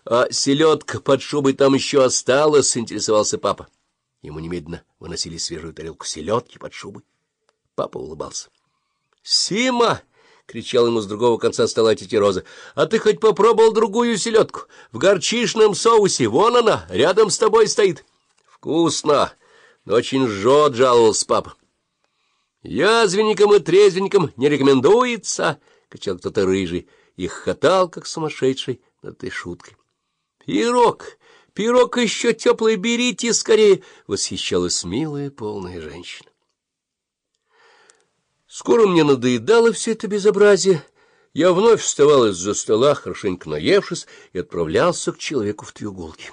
— А селедка под шубой там еще осталась, — интересовался папа. Ему немедленно выносили свежую тарелку селедки под шубой. Папа улыбался. — Сима! — кричал ему с другого конца стола тетя Роза. — А ты хоть попробовал другую селедку? В горчишном соусе. Вон она, рядом с тобой стоит. — Вкусно! Но очень жжет, — жаловался папа. — Язвенникам и трезвенникам не рекомендуется, — кричал кто-то рыжий и хохотал, как сумасшедший, над этой шуткой. — Пирог! Пирог еще теплый берите скорее! — восхищалась милая полная женщина. Скоро мне надоедало все это безобразие. Я вновь вставал из-за стола, хорошенько наевшись, и отправлялся к человеку в треуголке.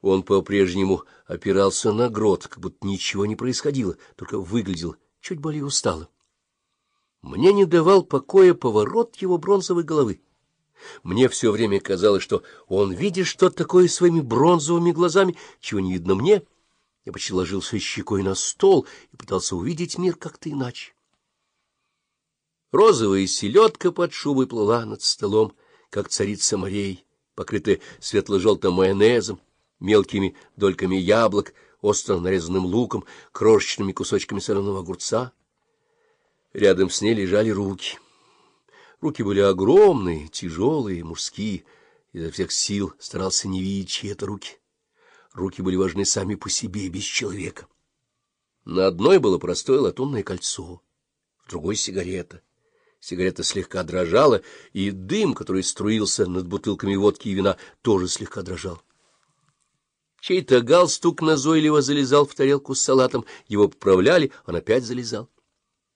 Он по-прежнему опирался на грот, как будто ничего не происходило, только выглядел чуть более устало. Мне не давал покоя поворот его бронзовой головы. Мне все время казалось, что он видит что-то такое своими бронзовыми глазами, чего не видно мне. Я почти ложился щекой на стол и пытался увидеть мир как-то иначе. Розовая селедка под шубой плыла над столом, как царица морей, покрытая светло-желтым майонезом, мелкими дольками яблок, остро нарезанным луком, крошечными кусочками соленого огурца. Рядом с ней лежали руки — Руки были огромные, тяжелые, мужские. Изо всех сил старался не видеть чьи-то руки. Руки были важны сами по себе, без человека. На одной было простое латунное кольцо, в другой — сигарета. Сигарета слегка дрожала, и дым, который струился над бутылками водки и вина, тоже слегка дрожал. Чей-то галстук назойливо залезал в тарелку с салатом, его поправляли, он опять залезал.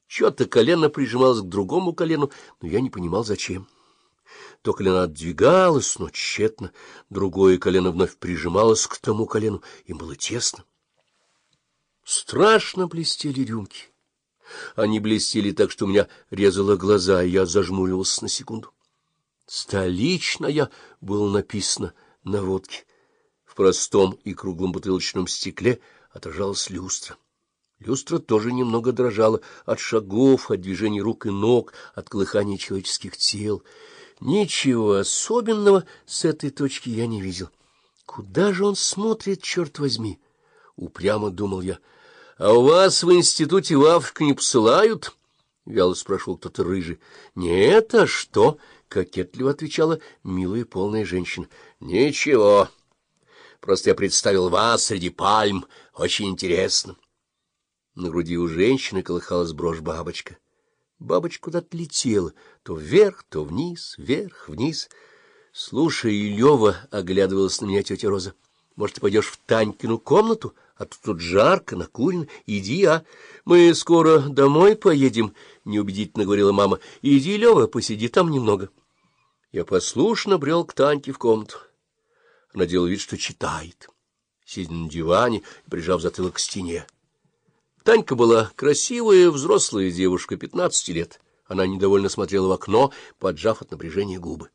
Чье-то колено прижималось к другому колену, но я не понимал, зачем. То колено отдвигалось, но тщетно, другое колено вновь прижималось к тому колену, им было тесно. Страшно блестели рюмки. Они блестели так, что у меня резало глаза, и я зажмуривался на секунду. «Столичная» было написано на водке. В простом и круглом бутылочном стекле отражалась люстра. Люстра тоже немного дрожала от шагов, от движений рук и ног, от колыхания человеческих тел. Ничего особенного с этой точки я не видел. Куда же он смотрит, черт возьми? Упрямо думал я. — А у вас в институте в Африку не посылают? — вяло спрашивал кто-то рыжий. — Нет, а что? — кокетливо отвечала милая полная женщина. — Ничего. Просто я представил вас среди пальм. Очень интересно. На груди у женщины колыхалась брошь-бабочка. Бабочка куда-то летела, то вверх, то вниз, вверх, вниз. — Слушай, Лева, — оглядывалась на меня тетя Роза, — может, ты пойдешь в Танькину комнату? А тут тут жарко, накурено. Иди, а? Мы скоро домой поедем, — неубедительно говорила мама. — Иди, Лева, посиди там немного. Я послушно брел к Таньке в комнату. Она делала вид, что читает, сидя на диване и прижав затылок к стене. Танька была красивая взрослая девушка, пятнадцати лет. Она недовольно смотрела в окно, поджав от напряжения губы.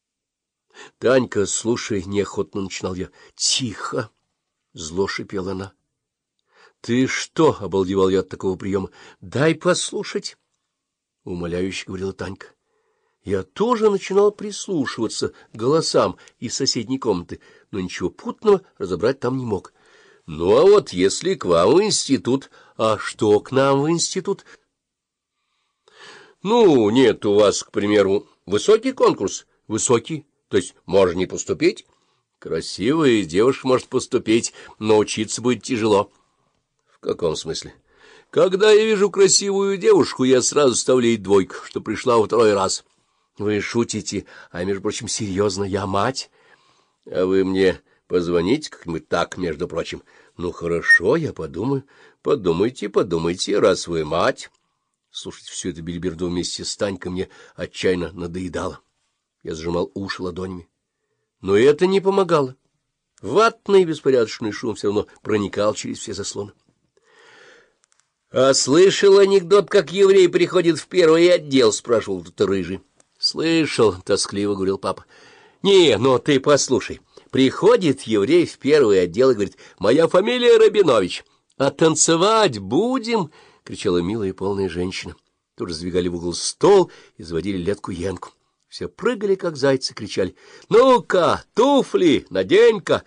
— Танька, слушай, — неохотно начинал я. — Тихо! — зло шипела она. — Ты что? — обалдевал я от такого приема. — Дай послушать! — умоляюще говорила Танька. Я тоже начинал прислушиваться к голосам из соседней комнаты, но ничего путного разобрать там не мог. Ну, а вот если к вам в институт... А что к нам в институт? Ну, нет у вас, к примеру, высокий конкурс. Высокий? То есть можно не поступить? Красивая девушка может поступить, но учиться будет тяжело. В каком смысле? Когда я вижу красивую девушку, я сразу ставлю ей двойку, что пришла второй раз. Вы шутите, а, между прочим, серьезно, я мать. А вы мне... Позвоните как-нибудь так, между прочим. Ну, хорошо, я подумаю. Подумайте, подумайте, раз вы мать. Слушать всю эту бельберду вместе с Танькой мне отчаянно надоедало. Я сжимал уши ладонями. Но это не помогало. Ватный беспорядочный шум все равно проникал через все заслоны. — А слышал анекдот, как еврей приходит в первый отдел? — спрашивал кто-то рыжий. — Слышал, — тоскливо говорил папа. — Не, но ты послушай. Приходит еврей в первый отдел и говорит, «Моя фамилия Рабинович, а танцевать будем?» — кричала милая и полная женщина. Тут же сдвигали в угол стол и заводили летку Янку. Все прыгали, как зайцы, кричали. «Ну-ка, туфли, надень-ка!